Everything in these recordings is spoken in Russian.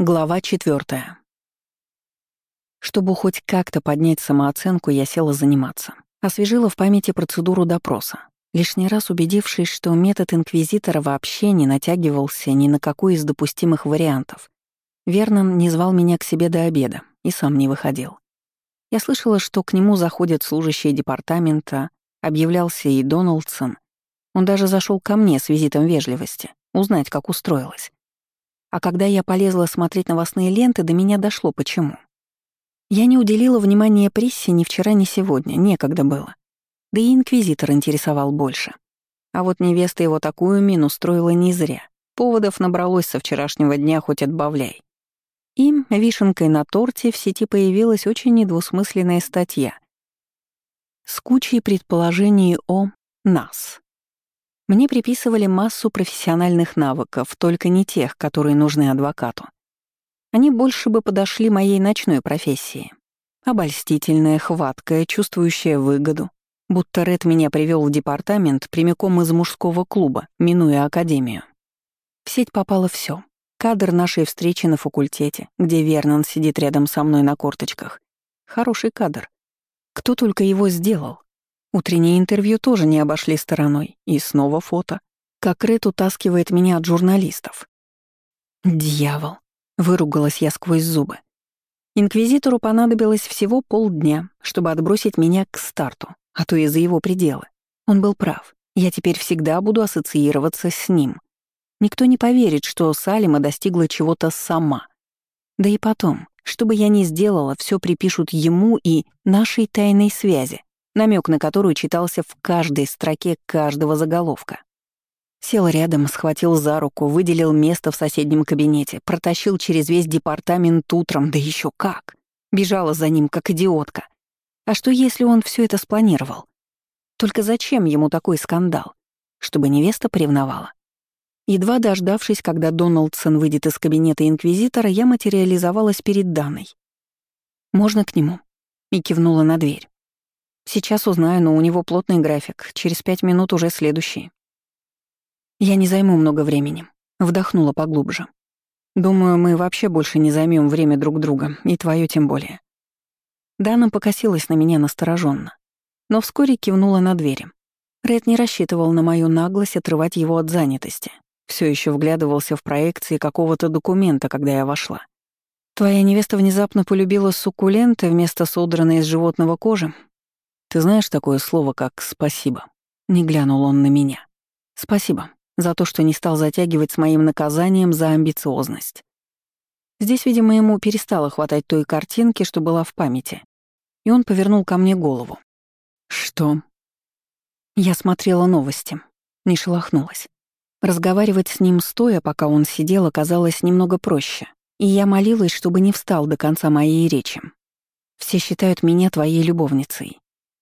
Глава четвертая. Чтобы хоть как-то поднять самооценку, я села заниматься. Освежила в памяти процедуру допроса, лишний раз убедившись, что метод инквизитора вообще не натягивался ни на какой из допустимых вариантов. Вернон не звал меня к себе до обеда и сам не выходил. Я слышала, что к нему заходят служащие департамента, объявлялся и Доналдсон. Он даже зашел ко мне с визитом вежливости, узнать, как устроилась. А когда я полезла смотреть новостные ленты, до меня дошло почему. Я не уделила внимания прессе ни вчера, ни сегодня, некогда было. Да и инквизитор интересовал больше. А вот невеста его такую мину строила не зря. Поводов набралось со вчерашнего дня, хоть отбавляй. Им, вишенкой на торте, в сети появилась очень недвусмысленная статья с кучей предположений о нас. Мне приписывали массу профессиональных навыков, только не тех, которые нужны адвокату. Они больше бы подошли моей ночной профессии. Обольстительная, хваткая, чувствующая выгоду. Будто Ред меня привел в департамент прямиком из мужского клуба, минуя академию. В сеть попало все. Кадр нашей встречи на факультете, где Вернон сидит рядом со мной на корточках. Хороший кадр. Кто только его сделал. Утреннее интервью тоже не обошли стороной. И снова фото. Как Ред утаскивает меня от журналистов. «Дьявол!» — выругалась я сквозь зубы. Инквизитору понадобилось всего полдня, чтобы отбросить меня к старту, а то и за его пределы. Он был прав. Я теперь всегда буду ассоциироваться с ним. Никто не поверит, что Салима достигла чего-то сама. Да и потом, что бы я ни сделала, все припишут ему и нашей тайной связи намек на которую читался в каждой строке каждого заголовка. Сел рядом, схватил за руку, выделил место в соседнем кабинете, протащил через весь департамент утром, да еще как. Бежала за ним, как идиотка. А что, если он все это спланировал? Только зачем ему такой скандал? Чтобы невеста привновала? Едва дождавшись, когда Доналдсон выйдет из кабинета инквизитора, я материализовалась перед Даной. «Можно к нему?» и кивнула на дверь. Сейчас узнаю, но у него плотный график. Через пять минут уже следующий. Я не займу много времени. Вдохнула поглубже. Думаю, мы вообще больше не займем время друг друга, и твое тем более. Дана покосилась на меня настороженно, но вскоре кивнула на двери. Ред не рассчитывал на мою наглость отрывать его от занятости. Все еще вглядывался в проекции какого-то документа, когда я вошла. Твоя невеста внезапно полюбила суккуленты вместо содранной из животного кожи, ты знаешь такое слово, как «спасибо»?» Не глянул он на меня. «Спасибо за то, что не стал затягивать с моим наказанием за амбициозность». Здесь, видимо, ему перестало хватать той картинки, что была в памяти. И он повернул ко мне голову. «Что?» Я смотрела новости, не шелохнулась. Разговаривать с ним стоя, пока он сидел, оказалось немного проще, и я молилась, чтобы не встал до конца моей речи. Все считают меня твоей любовницей.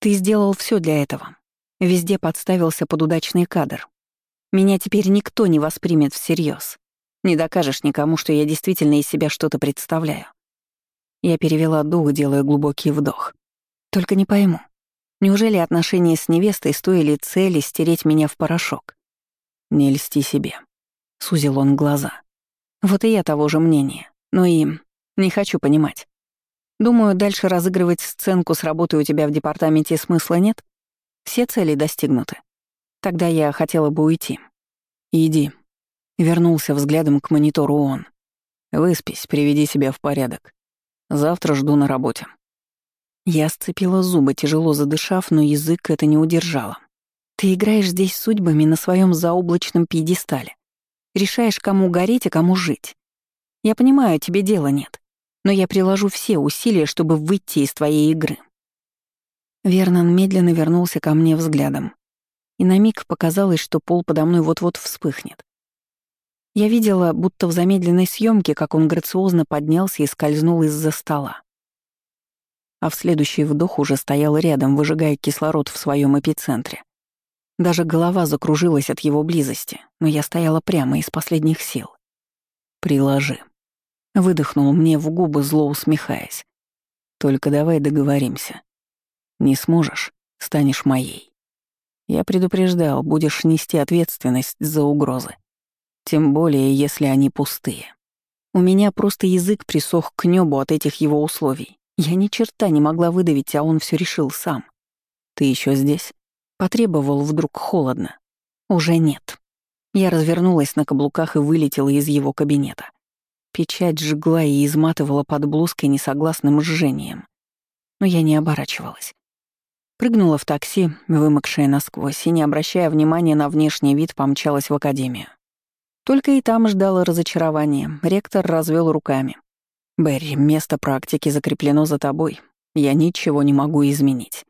Ты сделал все для этого. Везде подставился под удачный кадр. Меня теперь никто не воспримет всерьез. Не докажешь никому, что я действительно из себя что-то представляю. Я перевела дух, делая глубокий вдох. Только не пойму. Неужели отношения с невестой стоили цели стереть меня в порошок? Не льсти себе. Сузил он глаза. Вот и я того же мнения. Но и не хочу понимать. Думаю, дальше разыгрывать сценку с работой у тебя в департаменте смысла нет. Все цели достигнуты. Тогда я хотела бы уйти. Иди. Вернулся взглядом к монитору он. Выспись, приведи себя в порядок. Завтра жду на работе. Я сцепила зубы, тяжело задышав, но язык это не удержало. Ты играешь здесь судьбами на своем заоблачном пьедестале. Решаешь, кому гореть, а кому жить. Я понимаю, тебе дела нет но я приложу все усилия, чтобы выйти из твоей игры». Вернон медленно вернулся ко мне взглядом, и на миг показалось, что пол подо мной вот-вот вспыхнет. Я видела, будто в замедленной съемке, как он грациозно поднялся и скользнул из-за стола. А в следующий вдох уже стоял рядом, выжигая кислород в своем эпицентре. Даже голова закружилась от его близости, но я стояла прямо из последних сил. «Приложи», Выдохнул мне в губы, зло усмехаясь. «Только давай договоримся. Не сможешь — станешь моей. Я предупреждал, будешь нести ответственность за угрозы. Тем более, если они пустые». У меня просто язык присох к небу от этих его условий. Я ни черта не могла выдавить, а он все решил сам. «Ты еще здесь?» Потребовал вдруг холодно. «Уже нет». Я развернулась на каблуках и вылетела из его кабинета. Печать жгла и изматывала под блузкой несогласным жжением. Но я не оборачивалась. Прыгнула в такси, вымокшая насквозь, и, не обращая внимания на внешний вид, помчалась в академию. Только и там ждало разочарование. Ректор развел руками. «Берри, место практики закреплено за тобой. Я ничего не могу изменить».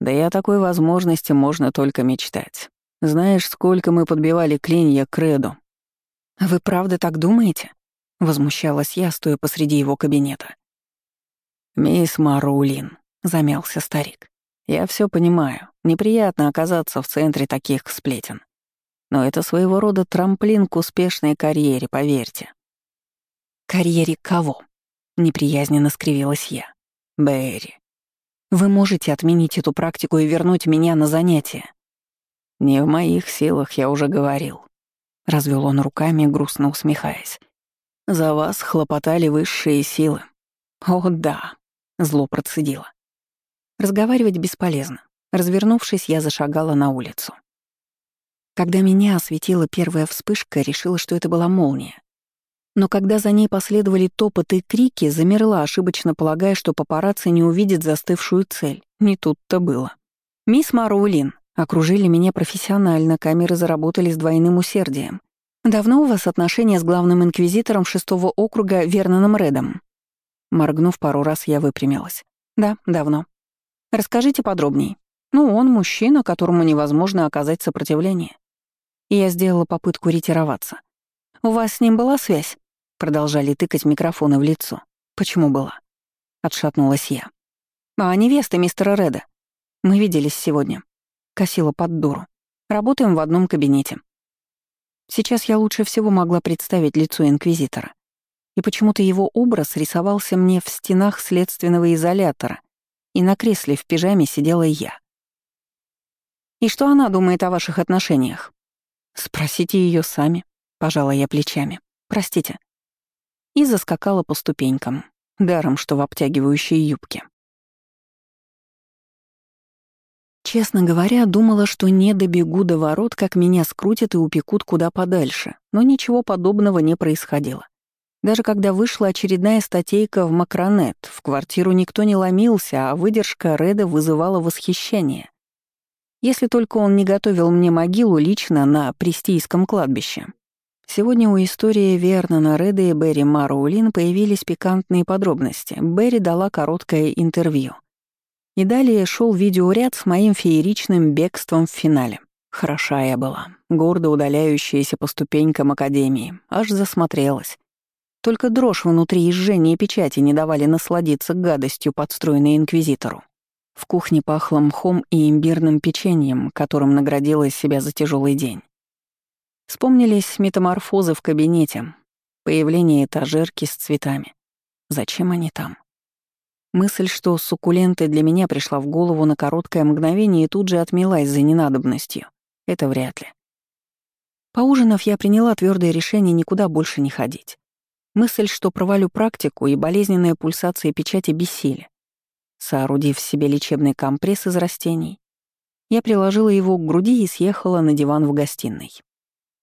Да и о такой возможности можно только мечтать. Знаешь, сколько мы подбивали клинья к Реду. «Вы правда так думаете?» — возмущалась я, стоя посреди его кабинета. «Мисс Марулин», — замялся старик. «Я все понимаю. Неприятно оказаться в центре таких сплетен. Но это своего рода трамплин к успешной карьере, поверьте». «Карьере кого?» — неприязненно скривилась я. «Берри». «Вы можете отменить эту практику и вернуть меня на занятия?» «Не в моих силах, я уже говорил», — развел он руками, грустно усмехаясь. «За вас хлопотали высшие силы». «О, да», — зло процедила. Разговаривать бесполезно. Развернувшись, я зашагала на улицу. Когда меня осветила первая вспышка, решила, что это была молния. Но когда за ней последовали топот и крики, замерла, ошибочно полагая, что папарацци не увидит застывшую цель. Не тут-то было. «Мисс Мароулин», Окружили меня профессионально, камеры заработали с двойным усердием. «Давно у вас отношения с главным инквизитором шестого округа Верноном Редом?» Моргнув пару раз, я выпрямилась. «Да, давно. Расскажите подробней. Ну, он мужчина, которому невозможно оказать сопротивление». И я сделала попытку ретироваться. «У вас с ним была связь?» Продолжали тыкать микрофоны в лицо. «Почему была?» Отшатнулась я. «А невеста мистера Реда. Мы виделись сегодня. Косила под дуру. Работаем в одном кабинете. Сейчас я лучше всего могла представить лицо инквизитора. И почему-то его образ рисовался мне в стенах следственного изолятора, и на кресле в пижаме сидела я. «И что она думает о ваших отношениях?» «Спросите ее сами», — пожала я плечами. «Простите». И заскакала по ступенькам, даром, что в обтягивающей юбке. Честно говоря, думала, что не добегу до ворот, как меня скрутят и упекут куда подальше, но ничего подобного не происходило. Даже когда вышла очередная статейка в Макронет, в квартиру никто не ломился, а выдержка Реда вызывала восхищение. Если только он не готовил мне могилу лично на Престийском кладбище. Сегодня у истории Вернона Реда и Берри Мароулин появились пикантные подробности. Берри дала короткое интервью. И далее шел видеоряд с моим фееричным бегством в финале. Хороша я была, гордо удаляющаяся по ступенькам Академии, аж засмотрелась. Только дрожь внутри и жжение печати не давали насладиться гадостью, подстроенной Инквизитору. В кухне пахло мхом и имбирным печеньем, которым наградила себя за тяжелый день. Вспомнились метаморфозы в кабинете, появление этажерки с цветами. Зачем они там? Мысль, что суккуленты для меня пришла в голову на короткое мгновение и тут же отмелась за ненадобностью. Это вряд ли. Поужинав, я приняла твердое решение никуда больше не ходить. Мысль, что провалю практику и болезненная пульсация печати бессили. Соорудив себе лечебный компресс из растений, я приложила его к груди и съехала на диван в гостиной.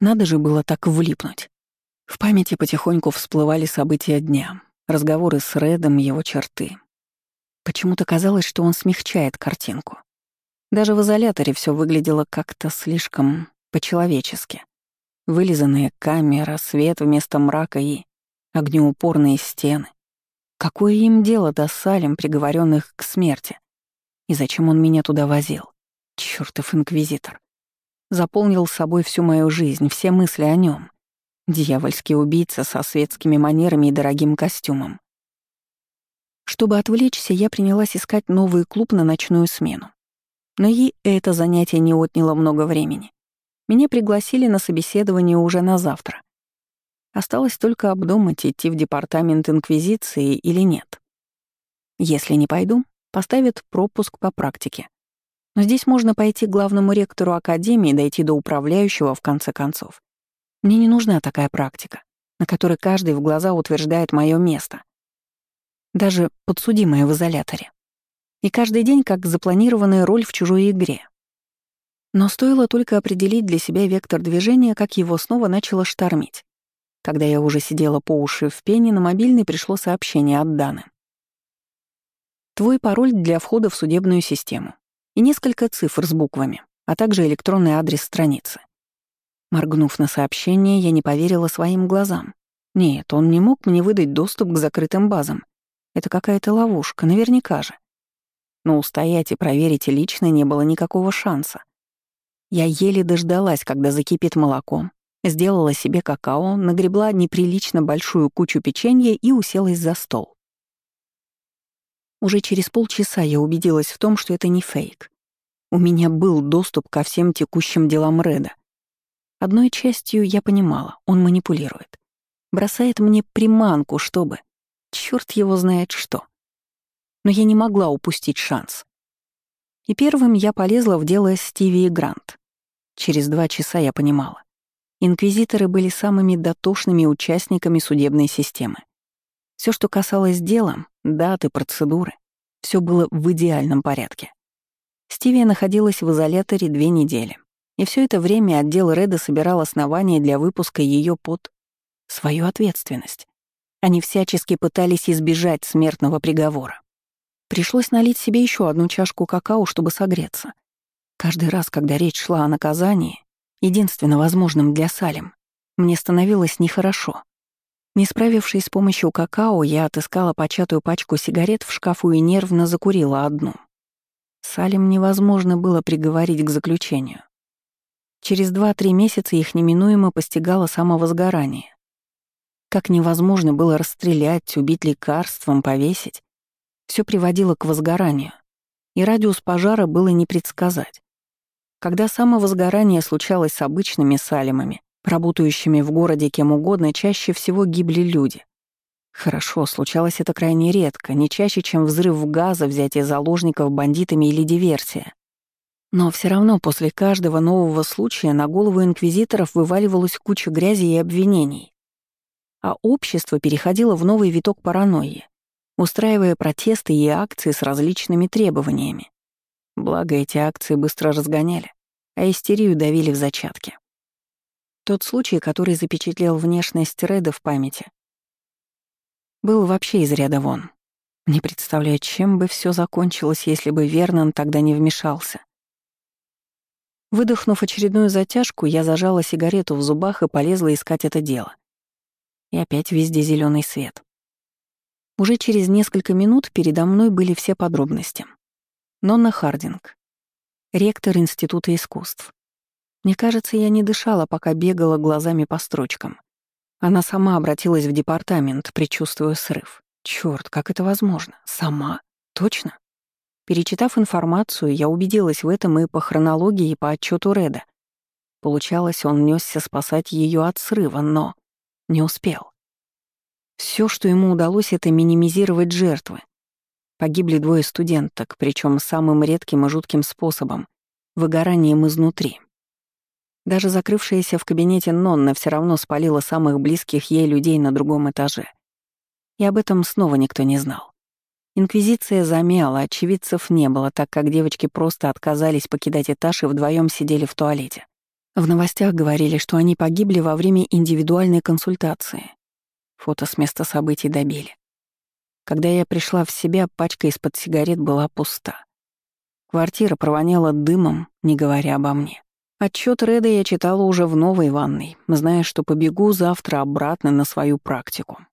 Надо же было так влипнуть. В памяти потихоньку всплывали события дня, разговоры с Редом, его черты, Почему-то казалось, что он смягчает картинку. Даже в изоляторе все выглядело как-то слишком по-человечески. Вылизанная камера, свет вместо мрака и огнеупорные стены. Какое им дело до салем, приговоренных к смерти? И зачем он меня туда возил? Чёртов инквизитор. Заполнил собой всю мою жизнь, все мысли о нем. Дьявольский убийца со светскими манерами и дорогим костюмом. Чтобы отвлечься, я принялась искать новый клуб на ночную смену. Но и это занятие не отняло много времени. Меня пригласили на собеседование уже на завтра. Осталось только обдумать, идти в департамент Инквизиции или нет. Если не пойду, поставят пропуск по практике. Но здесь можно пойти к главному ректору Академии, дойти до управляющего в конце концов. Мне не нужна такая практика. на которой каждый в глаза утверждает мое место. Даже подсудимая в изоляторе. И каждый день как запланированная роль в чужой игре. Но стоило только определить для себя вектор движения, как его снова начало штормить. Когда я уже сидела по уши в пене, на мобильный пришло сообщение от Даны. Твой пароль для входа в судебную систему. И несколько цифр с буквами, а также электронный адрес страницы. Моргнув на сообщение, я не поверила своим глазам. Нет, он не мог мне выдать доступ к закрытым базам. Это какая-то ловушка, наверняка же. Но устоять и проверить лично не было никакого шанса. Я еле дождалась, когда закипит молоком, сделала себе какао, нагребла неприлично большую кучу печенья и уселась за стол. Уже через полчаса я убедилась в том, что это не фейк. У меня был доступ ко всем текущим делам Реда. Одной частью я понимала, он манипулирует. Бросает мне приманку, чтобы... Чёрт его знает что. Но я не могла упустить шанс. И первым я полезла в дело Стиви и Грант. Через два часа я понимала. Инквизиторы были самыми дотошными участниками судебной системы. Все, что касалось дела, даты, процедуры, все было в идеальном порядке. Стивия находилась в изоляторе две недели, и все это время отдел Реда собирал основания для выпуска ее под свою ответственность. Они всячески пытались избежать смертного приговора. Пришлось налить себе еще одну чашку какао, чтобы согреться. Каждый раз, когда речь шла о наказании, единственно возможном для Салим, мне становилось нехорошо. Не справившись с помощью какао, я отыскала початую пачку сигарет в шкафу и нервно закурила одну. Салим невозможно было приговорить к заключению. Через два-три месяца их неминуемо постигало самовозгорание. Как невозможно было расстрелять, убить лекарством, повесить. Все приводило к возгоранию, и радиус пожара было не предсказать. Когда самовозгорание случалось с обычными салимами, Работающими в городе кем угодно чаще всего гибли люди. Хорошо, случалось это крайне редко, не чаще, чем взрыв газа, взятие заложников бандитами или диверсия. Но все равно после каждого нового случая на голову инквизиторов вываливалась куча грязи и обвинений. А общество переходило в новый виток паранойи, устраивая протесты и акции с различными требованиями. Благо, эти акции быстро разгоняли, а истерию давили в зачатке. Тот случай, который запечатлел внешность Реда в памяти, был вообще из ряда вон. Не представляю, чем бы все закончилось, если бы Вернон тогда не вмешался. Выдохнув очередную затяжку, я зажала сигарету в зубах и полезла искать это дело. И опять везде зеленый свет. Уже через несколько минут передо мной были все подробности. Нонна Хардинг, ректор Института искусств. Мне кажется, я не дышала, пока бегала глазами по строчкам. Она сама обратилась в департамент, предчувствуя срыв. Чёрт, как это возможно? Сама? Точно? Перечитав информацию, я убедилась в этом и по хронологии, и по отчету Реда. Получалось, он несся спасать ее от срыва, но не успел. Все, что ему удалось, это минимизировать жертвы. Погибли двое студенток, причем самым редким и жутким способом — выгоранием изнутри. Даже закрывшаяся в кабинете Нонна все равно спалила самых близких ей людей на другом этаже. И об этом снова никто не знал. Инквизиция замяла, очевидцев не было, так как девочки просто отказались покидать этаж и вдвоем сидели в туалете. В новостях говорили, что они погибли во время индивидуальной консультации. Фото с места событий добили. Когда я пришла в себя, пачка из-под сигарет была пуста. Квартира провоняла дымом, не говоря обо мне. Отчет Реда я читала уже в новой ванной, зная, что побегу завтра обратно на свою практику.